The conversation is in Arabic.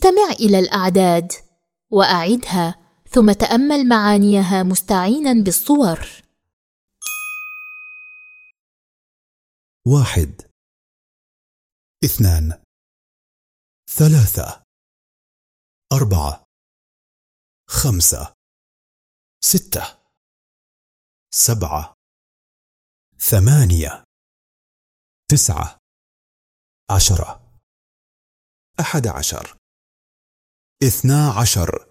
استمع إلى الأعداد وأعدها ثم تأمل معانيها مستعينا بالصور. واحد. اثنان. ثلاثة. أربعة. خمسة. ستة. سبعة. ثمانية. تسعة. عشرة. أحد عشر. اثنا عشر.